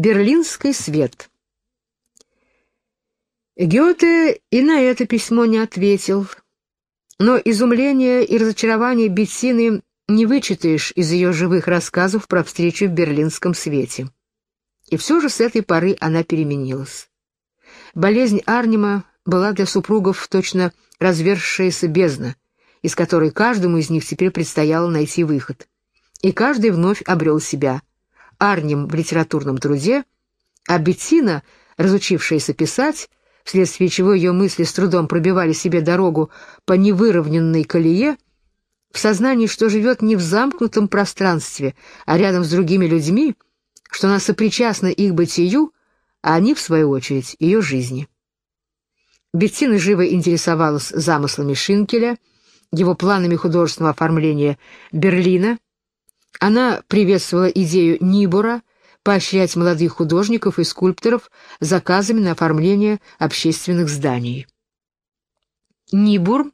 Берлинский свет. Гёте и на это письмо не ответил, но изумление и разочарование Беттины не вычитаешь из ее живых рассказов про встречу в берлинском свете. И все же с этой поры она переменилась. Болезнь Арнима была для супругов точно развершаяся бездна, из которой каждому из них теперь предстояло найти выход. И каждый вновь обрел себя. Арнем в литературном труде, а Беттина, разучившаяся писать, вследствие чего ее мысли с трудом пробивали себе дорогу по невыровненной колее, в сознании, что живет не в замкнутом пространстве, а рядом с другими людьми, что она сопричастна их бытию, а они, в свою очередь, ее жизни. Беттина живо интересовалась замыслами Шинкеля, его планами художественного оформления Берлина. Она приветствовала идею Нибора поощрять молодых художников и скульпторов заказами на оформление общественных зданий. Нибур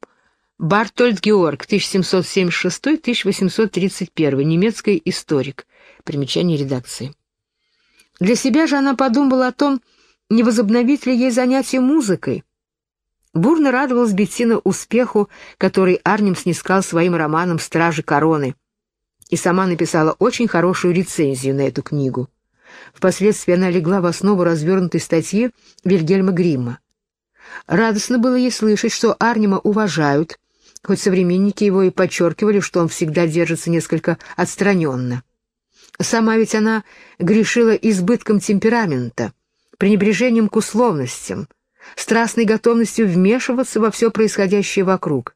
Бартольд Георг, 1776-1831, немецкий историк. Примечание редакции. Для себя же она подумала о том, не возобновить ли ей занятия музыкой. Бурно радовалась Беттина успеху, который Арнем снискал своим романом «Стражи короны», и сама написала очень хорошую рецензию на эту книгу. Впоследствии она легла в основу развернутой статьи Вильгельма Гримма. Радостно было ей слышать, что Арнима уважают, хоть современники его и подчеркивали, что он всегда держится несколько отстраненно. Сама ведь она грешила избытком темперамента, пренебрежением к условностям, страстной готовностью вмешиваться во все происходящее вокруг.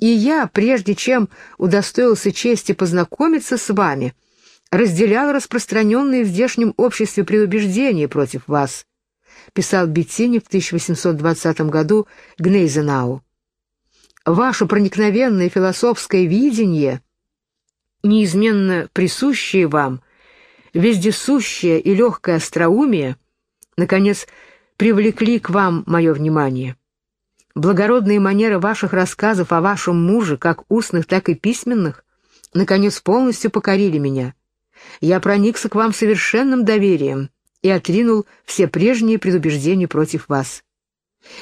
И я, прежде чем удостоился чести познакомиться с вами, разделял распространенные в здешнем обществе предубеждения против вас, писал Беттини в 1820 году Гнейзенау. Ваше проникновенное философское видение, неизменно присущее вам, вездесущее и легкое остроумие, наконец, привлекли к вам мое внимание. Благородные манеры ваших рассказов о вашем муже, как устных, так и письменных, наконец полностью покорили меня. Я проникся к вам совершенным доверием и отринул все прежние предубеждения против вас.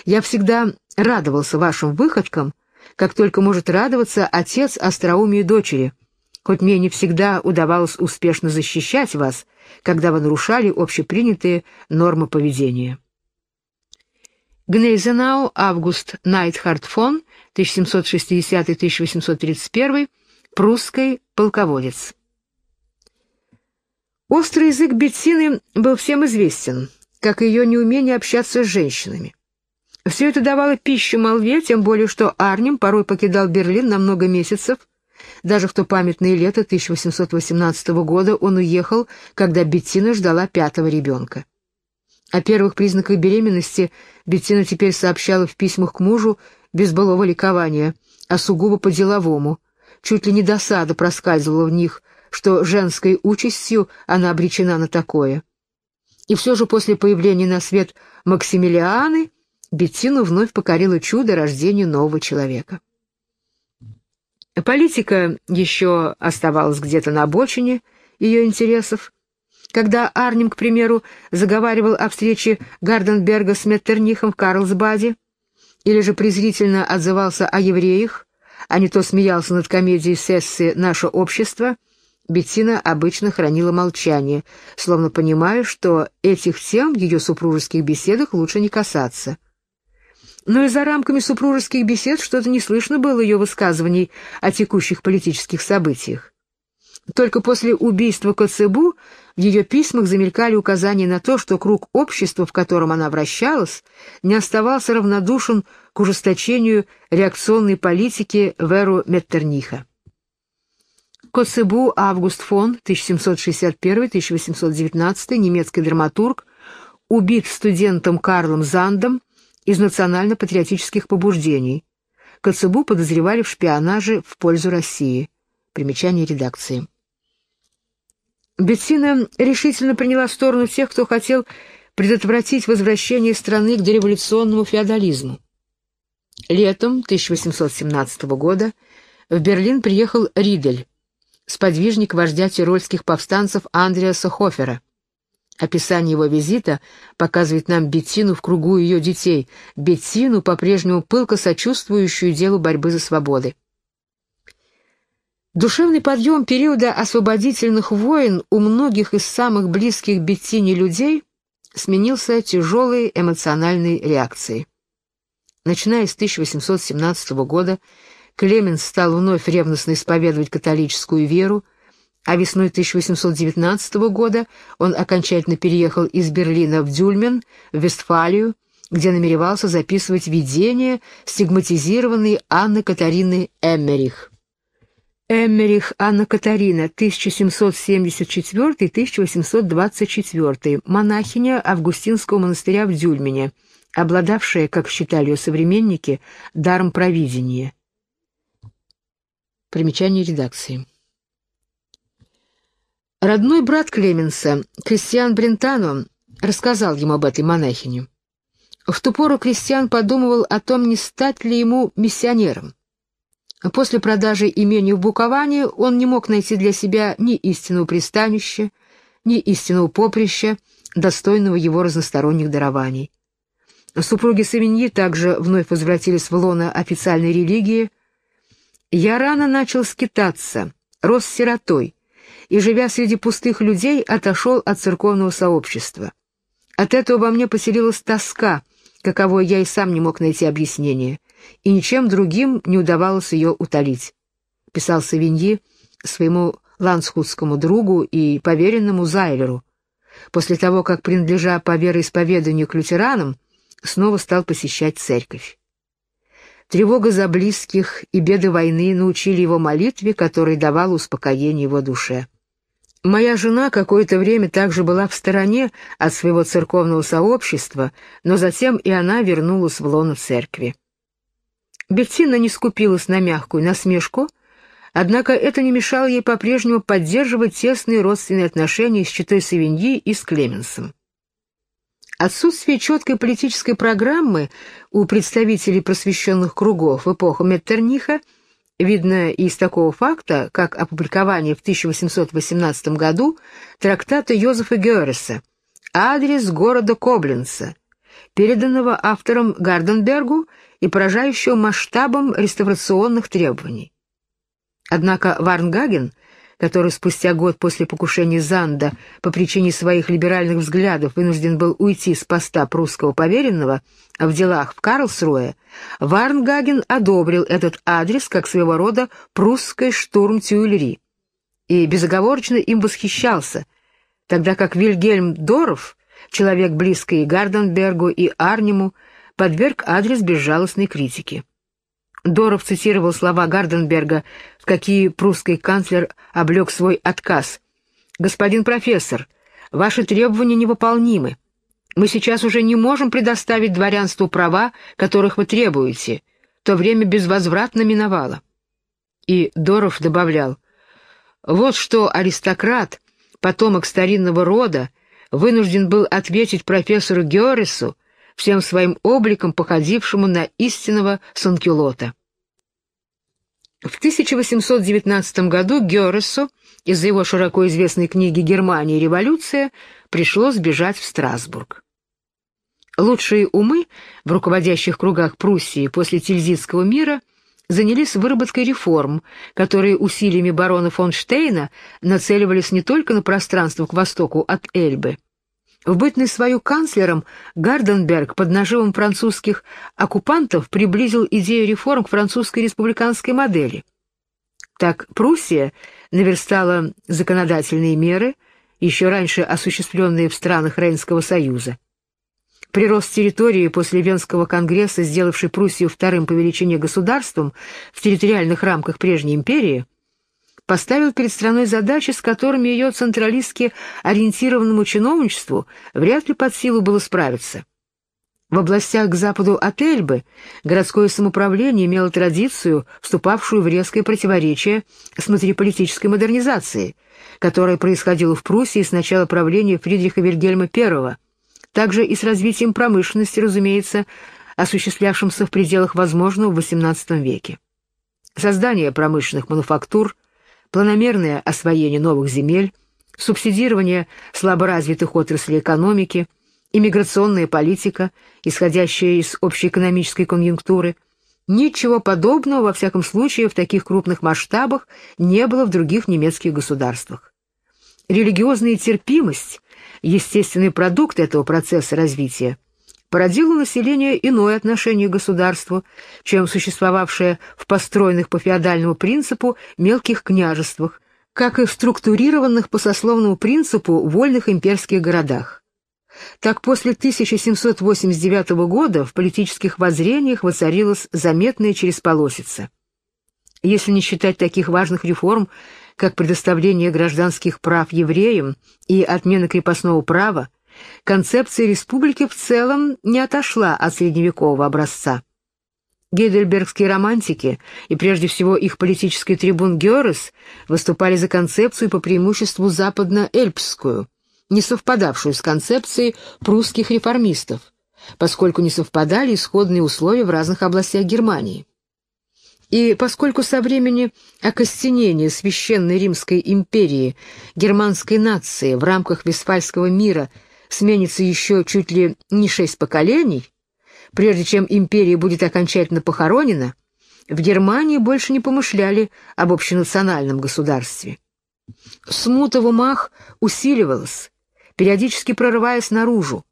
Я всегда радовался вашим выходкам, как только может радоваться отец остроумию дочери, хоть мне не всегда удавалось успешно защищать вас, когда вы нарушали общепринятые нормы поведения. Гнейзенау Август Найтхард фон, 1760-1831, прусский полководец. Острый язык Беттины был всем известен, как и ее неумение общаться с женщинами. Все это давало пищу молве, тем более что Арнем порой покидал Берлин на много месяцев. Даже в то памятное лето 1818 года он уехал, когда Беттина ждала пятого ребенка. О первых признаках беременности Беттина теперь сообщала в письмах к мужу без былого ликования, а сугубо по-деловому. Чуть ли не досада проскальзывала в них, что женской участью она обречена на такое. И все же после появления на свет Максимилианы Беттину вновь покорило чудо рождения нового человека. Политика еще оставалась где-то на обочине ее интересов, когда Арнем, к примеру, заговаривал о встрече Гарденберга с Меттернихом в Карлсбаде, или же презрительно отзывался о евреях, а не то смеялся над комедией Сессы «Наше общество», Беттина обычно хранила молчание, словно понимая, что этих тем в ее супружеских беседах лучше не касаться. Но и за рамками супружеских бесед что-то не слышно было ее высказываний о текущих политических событиях. Только после убийства Коцебу в ее письмах замелькали указания на то, что круг общества, в котором она вращалась, не оставался равнодушен к ужесточению реакционной политики Веру Меттерниха. Коцебу Август фон, 1761-1819, немецкий драматург, убит студентом Карлом Зандом из национально-патриотических побуждений. Коцебу подозревали в шпионаже в пользу России. Примечание редакции. Беттина решительно приняла сторону тех, кто хотел предотвратить возвращение страны к дореволюционному феодализму. Летом 1817 года в Берлин приехал Ридель, сподвижник вождя тирольских повстанцев Андреаса Хофера. Описание его визита показывает нам Беттину в кругу ее детей, Беттину, по-прежнему пылко сочувствующую делу борьбы за свободы. Душевный подъем периода освободительных войн у многих из самых близких Беттине людей сменился тяжелой эмоциональной реакцией. Начиная с 1817 года, Клеменс стал вновь ревностно исповедовать католическую веру, а весной 1819 года он окончательно переехал из Берлина в Дюльмен, в Вестфалию, где намеревался записывать видение стигматизированной Анны Катарины Эммерих. Эммерих Анна Катарина, 1774-1824, монахиня Августинского монастыря в Дюльмене, обладавшая, как считали ее современники, даром провидения. Примечание редакции. Родной брат Клеменса, Кристиан Брентано, рассказал ему об этой монахине. В ту пору Кристиан подумывал о том, не стать ли ему миссионером. После продажи имени в Буковане он не мог найти для себя ни истинного пристанища, ни истинного поприща, достойного его разносторонних дарований. Супруги Савиньи также вновь возвратились в лоно официальной религии. «Я рано начал скитаться, рос сиротой, и, живя среди пустых людей, отошел от церковного сообщества. От этого во мне поселилась тоска, каковой я и сам не мог найти объяснение, и ничем другим не удавалось ее утолить», — писал Савиньи своему ланскутскому другу и поверенному Зайлеру, после того, как, принадлежа по вероисповеданию к лютеранам, снова стал посещать церковь. Тревога за близких и беды войны научили его молитве, которая давала успокоение его душе. Моя жена какое-то время также была в стороне от своего церковного сообщества, но затем и она вернулась в лоно церкви. Беттина не скупилась на мягкую насмешку, однако это не мешало ей по-прежнему поддерживать тесные родственные отношения с Читой Савиньи и с Клеменсом. Отсутствие четкой политической программы у представителей просвещенных кругов в эпоху Меттерниха – Видно из такого факта, как опубликование в 1818 году трактата Йозефа Геореса «Адрес города Коблинца», переданного автором Гарденбергу и поражающего масштабом реставрационных требований. Однако Варнгаген – который спустя год после покушения Занда по причине своих либеральных взглядов вынужден был уйти с поста прусского поверенного в делах в Карлсруэ, Варнгаген одобрил этот адрес как своего рода прусской штурм Тюильри и безоговорочно им восхищался, тогда как Вильгельм Доров, человек близкий Гарденбергу и Арнему, подверг адрес безжалостной критике. Доров цитировал слова Гарденберга, в какие прусский канцлер облег свой отказ. «Господин профессор, ваши требования невыполнимы. Мы сейчас уже не можем предоставить дворянству права, которых вы требуете. То время безвозвратно миновало». И Доров добавлял, «Вот что аристократ, потомок старинного рода, вынужден был ответить профессору Георесу, всем своим обликом походившему на истинного Санкюлота. В 1819 году Герресу из-за его широко известной книги «Германия и революция» пришлось бежать в Страсбург. Лучшие умы в руководящих кругах Пруссии после Тильзитского мира занялись выработкой реформ, которые усилиями барона фон Штейна нацеливались не только на пространство к востоку от Эльбы, в бытность свою канцлером Гарденберг под наживом французских оккупантов приблизил идею реформ к французской республиканской модели. Так Пруссия наверстала законодательные меры, еще раньше осуществленные в странах Рейнского союза. Прирост территории после Венского конгресса, сделавший Пруссию вторым по величине государством в территориальных рамках прежней империи – поставил перед страной задачи, с которыми ее централистски ориентированному чиновничеству вряд ли под силу было справиться. В областях к западу от Эльбы городское самоуправление имело традицию, вступавшую в резкое противоречие с внутриполитической модернизацией, которая происходила в Пруссии с начала правления Фридриха Вильгельма I, также и с развитием промышленности, разумеется, осуществлявшимся в пределах возможного в XVIII веке. Создание промышленных мануфактур – планомерное освоение новых земель, субсидирование слаборазвитых отраслей экономики, иммиграционная политика, исходящая из общеэкономической конъюнктуры. Ничего подобного, во всяком случае, в таких крупных масштабах не было в других немецких государствах. Религиозная терпимость, естественный продукт этого процесса развития, породило у иное отношение к государству, чем существовавшее в построенных по феодальному принципу мелких княжествах, как и в структурированных по сословному принципу вольных имперских городах. Так после 1789 года в политических воззрениях воцарилась заметная чересполосица. Если не считать таких важных реформ, как предоставление гражданских прав евреям и отмена крепостного права, концепция республики в целом не отошла от средневекового образца. Гейдельбергские романтики, и прежде всего их политический трибун Геррес, выступали за концепцию по преимуществу западно-эльпскую, не совпадавшую с концепцией прусских реформистов, поскольку не совпадали исходные условия в разных областях Германии. И поскольку со времени окостенения Священной Римской империи германской нации в рамках Вестфальского мира сменится еще чуть ли не шесть поколений, Прежде чем империя будет окончательно похоронена, в Германии больше не помышляли об общенациональном государстве. Смута в умах усиливалась, периодически прорываясь наружу,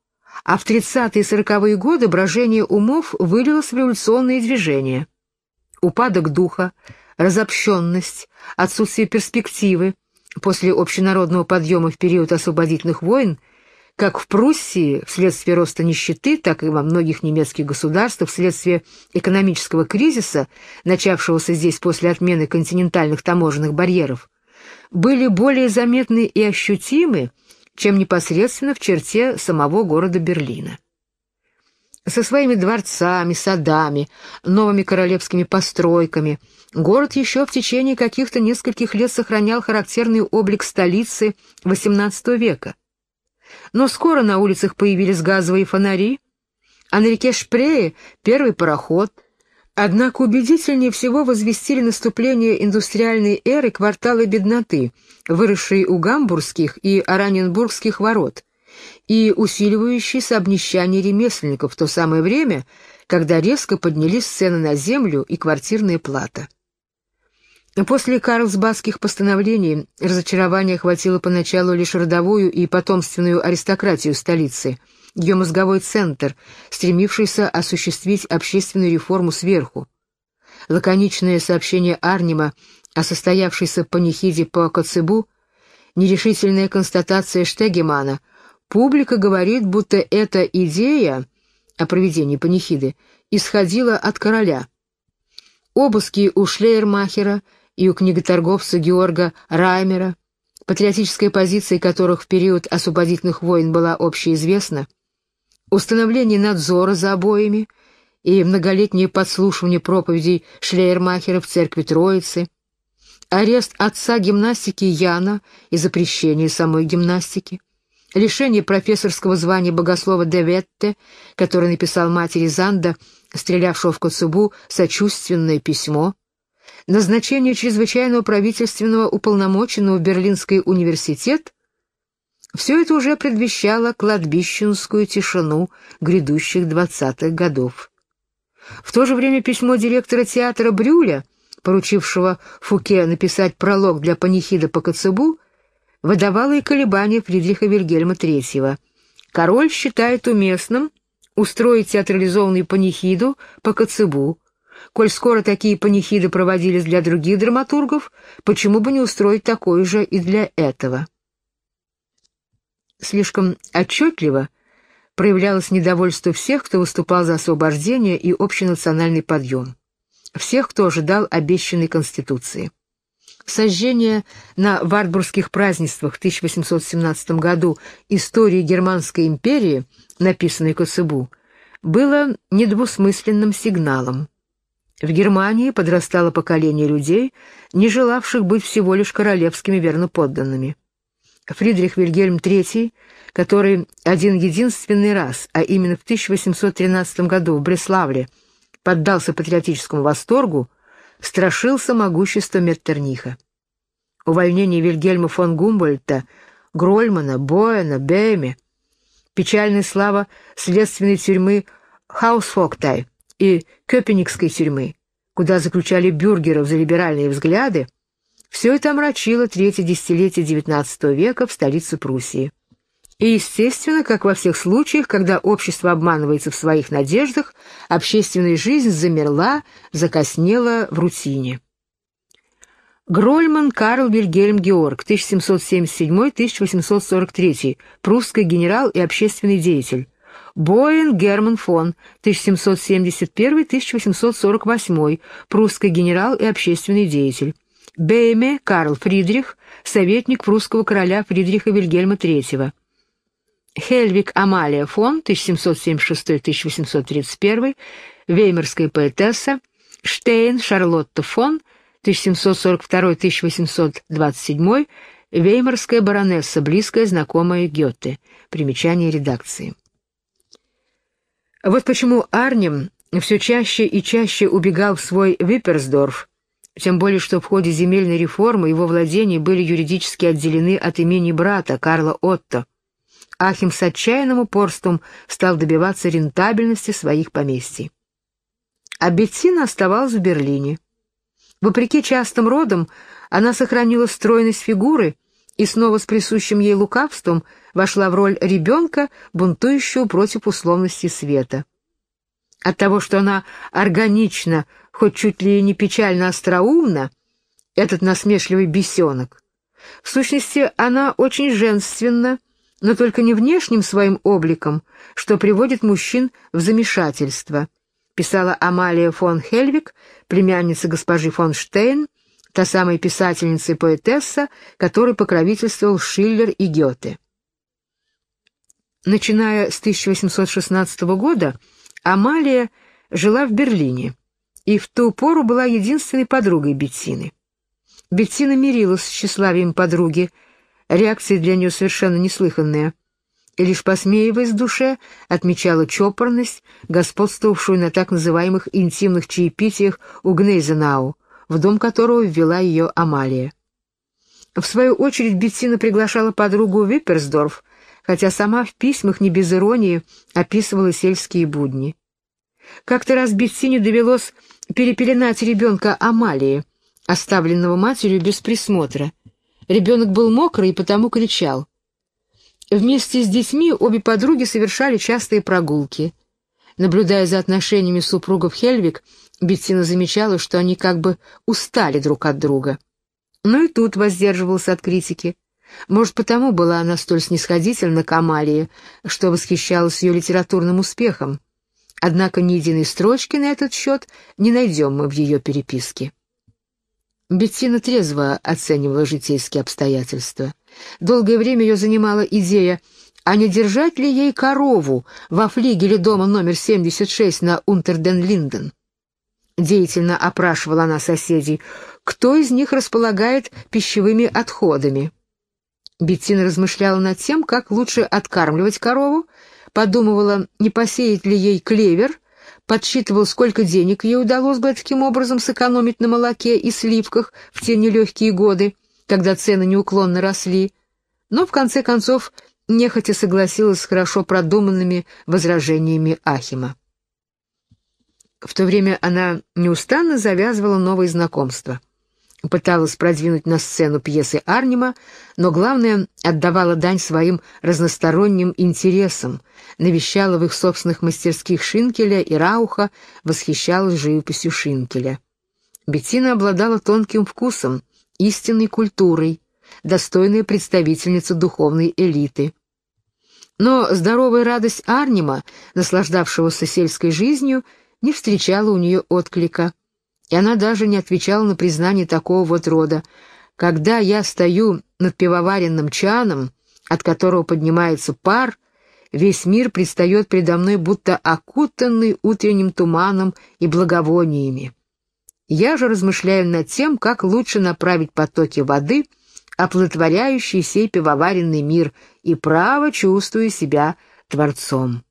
а в 30-е и 40-е годы брожение умов вылилось в революционные движения. Упадок духа, разобщенность, отсутствие перспективы после общенародного подъема в период освободительных войн – как в Пруссии вследствие роста нищеты, так и во многих немецких государствах вследствие экономического кризиса, начавшегося здесь после отмены континентальных таможенных барьеров, были более заметны и ощутимы, чем непосредственно в черте самого города Берлина. Со своими дворцами, садами, новыми королевскими постройками город еще в течение каких-то нескольких лет сохранял характерный облик столицы XVIII века – но скоро на улицах появились газовые фонари, а на реке Шпрее — первый пароход. Однако убедительнее всего возвестили наступление индустриальной эры кварталы бедноты, выросшие у гамбургских и ораненбургских ворот, и усиливающееся обнищание ремесленников в то самое время, когда резко поднялись цены на землю и квартирная плата. После карлсбадских постановлений разочарование охватило поначалу лишь родовую и потомственную аристократию столицы, ее мозговой центр, стремившийся осуществить общественную реформу сверху. Лаконичное сообщение Арнима о состоявшейся панихиде по Коцебу, нерешительная констатация Штегемана, публика говорит, будто эта идея о проведении панихиды исходила от короля. Обыски у Шлейермахера – и у книготорговца Георга Раймера, патриотическая позиция которых в период освободительных войн была общеизвестна, установление надзора за обоими и многолетнее подслушивание проповедей Шлейермахера в церкви Троицы, арест отца гимнастики Яна и запрещение самой гимнастики, лишение профессорского звания богослова Деветте, который написал матери Занда, стрелявшего в Коцубу, сочувственное письмо — назначение чрезвычайного правительственного уполномоченного в Берлинский университет, все это уже предвещало кладбищенскую тишину грядущих двадцатых годов. В то же время письмо директора театра Брюля, поручившего Фуке написать пролог для панихида по Коцебу, выдавало и колебания Фридриха Вильгельма III. Король считает уместным устроить театрализованную панихиду по Коцебу, Коль скоро такие панихиды проводились для других драматургов, почему бы не устроить такое же и для этого? Слишком отчетливо проявлялось недовольство всех, кто выступал за освобождение и общенациональный подъем. Всех, кто ожидал обещанной Конституции. Сожжение на Вартбургских празднествах в 1817 году истории Германской империи, написанной Коцебу, было недвусмысленным сигналом. В Германии подрастало поколение людей, не желавших быть всего лишь королевскими верноподданными. Фридрих Вильгельм III, который один единственный раз, а именно в 1813 году в Бреславле, поддался патриотическому восторгу, страшился могущества Меттерниха. Увольнение Вильгельма фон Гумбольта Грольмана, Боэна, Бэми. Печальная слава следственной тюрьмы Хаусфоктай и Köpenickской тюрьмы, куда заключали бюргеров за либеральные взгляды, все это омрачило третье десятилетие XIX века в столице Пруссии. И, естественно, как во всех случаях, когда общество обманывается в своих надеждах, общественная жизнь замерла, закоснела в рутине. Грольман Карл Вильгельм Георг, 1777-1843, прусский генерал и общественный деятель. Боин Герман фон, 1771-1848, прусский генерал и общественный деятель. Бейме Карл Фридрих, советник прусского короля Фридриха Вильгельма III. Хельвик Амалия фон, 1776-1831, веймарская поэтесса, Штейн Шарлотта фон, 1742-1827, веймарская баронесса, близкая знакомая Гёте. Примечание редакции. Вот почему Арнем все чаще и чаще убегал в свой Випперсдорф, тем более что в ходе земельной реформы его владения были юридически отделены от имени брата Карла Отто. Ахим с отчаянным упорством стал добиваться рентабельности своих поместий. А Беттина оставалась в Берлине. Вопреки частым родам, она сохранила стройность фигуры и снова с присущим ей лукавством вошла в роль ребенка, бунтующего против условностей света. От того, что она органично, хоть чуть ли не печально остроумна, этот насмешливый бесенок. В сущности, она очень женственна, но только не внешним своим обликом, что приводит мужчин в замешательство, писала Амалия фон Хельвик, племянница госпожи фон Штейн, та самая писательница и поэтесса, которой покровительствовал Шиллер и Гёте. Начиная с 1816 года, Амалия жила в Берлине и в ту пору была единственной подругой Беттины. Беттина мирилась с тщеславием подруги, Реакция для нее совершенно неслыханная. И лишь посмеиваясь в душе, отмечала чопорность, господствовавшую на так называемых интимных чаепитиях у Гнейзенау, в дом которого ввела ее Амалия. В свою очередь Беттина приглашала подругу Випперсдорф, хотя сама в письмах не без иронии описывала сельские будни. Как-то раз Беттине довелось перепеленать ребенка Амалии, оставленного матерью без присмотра, Ребенок был мокрый и потому кричал. Вместе с детьми обе подруги совершали частые прогулки. Наблюдая за отношениями супругов Хельвик, Беттина замечала, что они как бы устали друг от друга. Но и тут воздерживался от критики. Может, потому была она столь снисходительна к Амалии, что восхищалась ее литературным успехом. Однако ни единой строчки на этот счет не найдем мы в ее переписке. Беттина трезво оценивала житейские обстоятельства. Долгое время ее занимала идея, а не держать ли ей корову во флигеле дома номер 76 на Унтерден-Линден. Деятельно опрашивала она соседей, кто из них располагает пищевыми отходами. Беттина размышляла над тем, как лучше откармливать корову, подумывала, не посеять ли ей клевер — подсчитывал, сколько денег ей удалось бы таким образом сэкономить на молоке и сливках в те нелегкие годы, когда цены неуклонно росли, но в конце концов нехотя согласилась с хорошо продуманными возражениями Ахима. В то время она неустанно завязывала новые знакомства пыталась продвинуть на сцену пьесы Арнима, но главное, отдавала дань своим разносторонним интересам, навещала в их собственных мастерских Шинкеля и Рауха, восхищалась живописью Шинкеля. Беттина обладала тонким вкусом, истинной культурой, достойная представительница духовной элиты. Но здоровая радость Арнима, наслаждавшегося сельской жизнью, не встречала у нее отклика — и она даже не отвечала на признание такого вот рода. Когда я стою над пивоваренным чаном, от которого поднимается пар, весь мир предстает предо мной будто окутанный утренним туманом и благовониями. Я же размышляю над тем, как лучше направить потоки воды, оплодотворяющие сей пивоваренный мир, и право чувствую себя Творцом.